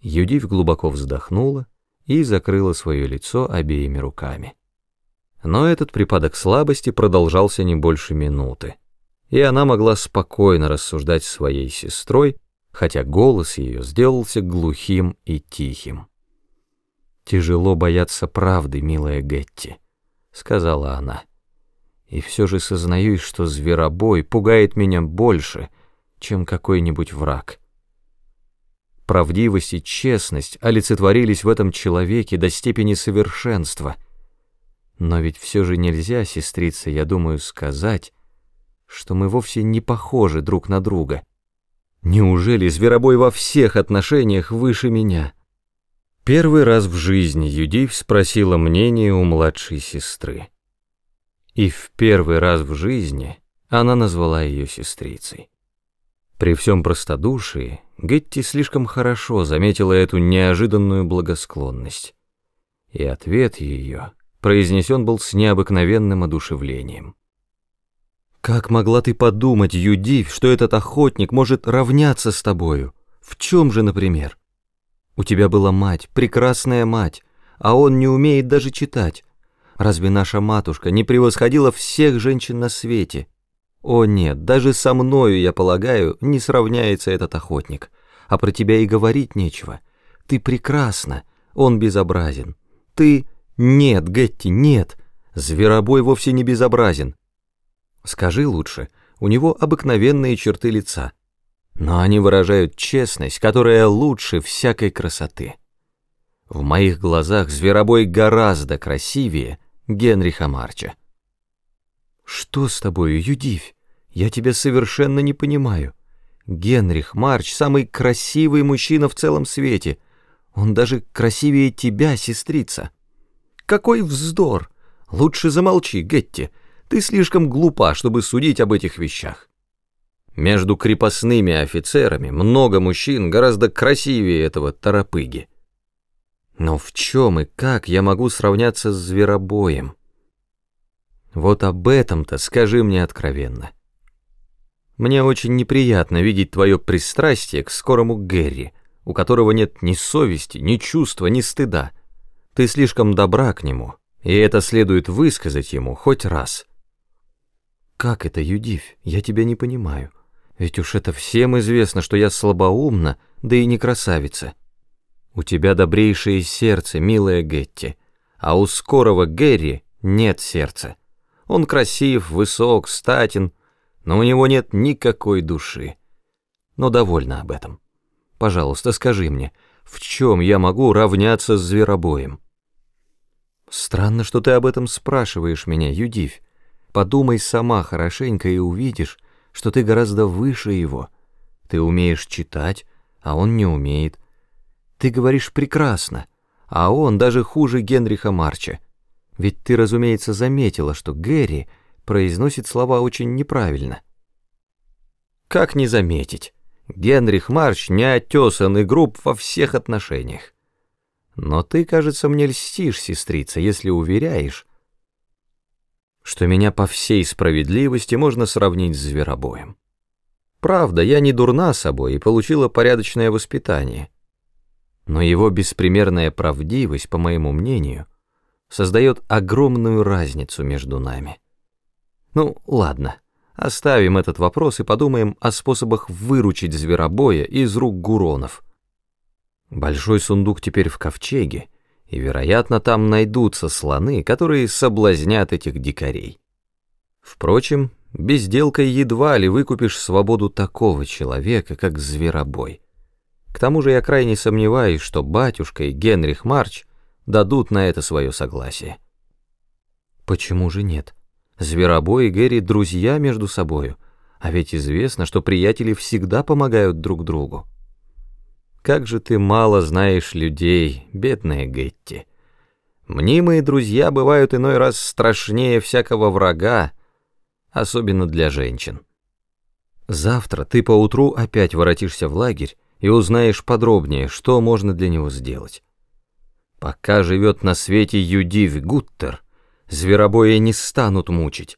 Юдив глубоко вздохнула и закрыла свое лицо обеими руками. Но этот припадок слабости продолжался не больше минуты, и она могла спокойно рассуждать с своей сестрой, хотя голос ее сделался глухим и тихим. «Тяжело бояться правды, милая Гетти», — сказала она. «И все же сознаюсь, что зверобой пугает меня больше, чем какой-нибудь враг. Правдивость и честность олицетворились в этом человеке до степени совершенства. Но ведь все же нельзя, сестрица, я думаю, сказать, что мы вовсе не похожи друг на друга. Неужели зверобой во всех отношениях выше меня? Первый раз в жизни Юдив спросила мнение у младшей сестры. И в первый раз в жизни она назвала ее сестрицей. При всем простодушии Гетти слишком хорошо заметила эту неожиданную благосклонность. И ответ ее произнесен был с необыкновенным одушевлением. «Как могла ты подумать, Юдив, что этот охотник может равняться с тобою? В чем же, например? У тебя была мать, прекрасная мать, а он не умеет даже читать. Разве наша матушка не превосходила всех женщин на свете?» О нет, даже со мною, я полагаю, не сравняется этот охотник. А про тебя и говорить нечего. Ты прекрасна, он безобразен. Ты... Нет, Гетти, нет. Зверобой вовсе не безобразен. Скажи лучше, у него обыкновенные черты лица. Но они выражают честность, которая лучше всякой красоты. В моих глазах Зверобой гораздо красивее Генриха Марча. «Что с тобою, Юдивь? Я тебя совершенно не понимаю. Генрих Марч — самый красивый мужчина в целом свете. Он даже красивее тебя, сестрица». «Какой вздор! Лучше замолчи, Гетти. Ты слишком глупа, чтобы судить об этих вещах. Между крепостными офицерами много мужчин гораздо красивее этого торопыги. Но в чем и как я могу сравняться с зверобоем?» Вот об этом-то скажи мне откровенно. Мне очень неприятно видеть твое пристрастие к скорому Гэри, у которого нет ни совести, ни чувства, ни стыда. Ты слишком добра к нему, и это следует высказать ему хоть раз. Как это, Юдивь? Я тебя не понимаю. Ведь уж это всем известно, что я слабоумна, да и не красавица. У тебя добрейшее сердце, милая Гетти, а у скорого Гэри нет сердца. Он красив, высок, статен, но у него нет никакой души. Но довольна об этом. Пожалуйста, скажи мне, в чем я могу равняться с зверобоем? Странно, что ты об этом спрашиваешь меня, Юдивь. Подумай сама хорошенько и увидишь, что ты гораздо выше его. Ты умеешь читать, а он не умеет. Ты говоришь прекрасно, а он даже хуже Генриха Марча. Ведь ты, разумеется, заметила, что Гэри произносит слова очень неправильно. Как не заметить? Генрих Марч неотесан и груб во всех отношениях. Но ты, кажется, мне льстишь, сестрица, если уверяешь, что меня по всей справедливости можно сравнить с зверобоем. Правда, я не дурна собой и получила порядочное воспитание. Но его беспримерная правдивость, по моему мнению, создает огромную разницу между нами. Ну, ладно, оставим этот вопрос и подумаем о способах выручить зверобоя из рук гуронов. Большой сундук теперь в ковчеге, и, вероятно, там найдутся слоны, которые соблазнят этих дикарей. Впрочем, безделкой едва ли выкупишь свободу такого человека, как зверобой. К тому же я крайне сомневаюсь, что батюшка и Генрих Марч дадут на это свое согласие. Почему же нет? Зверобой и Гэри друзья между собою, а ведь известно, что приятели всегда помогают друг другу. Как же ты мало знаешь людей, бедная Гетти. Мнимые друзья бывают иной раз страшнее всякого врага, особенно для женщин. Завтра ты поутру опять воротишься в лагерь и узнаешь подробнее, что можно для него сделать. Пока живет на свете Юдив Гуттер, зверобоя не станут мучить,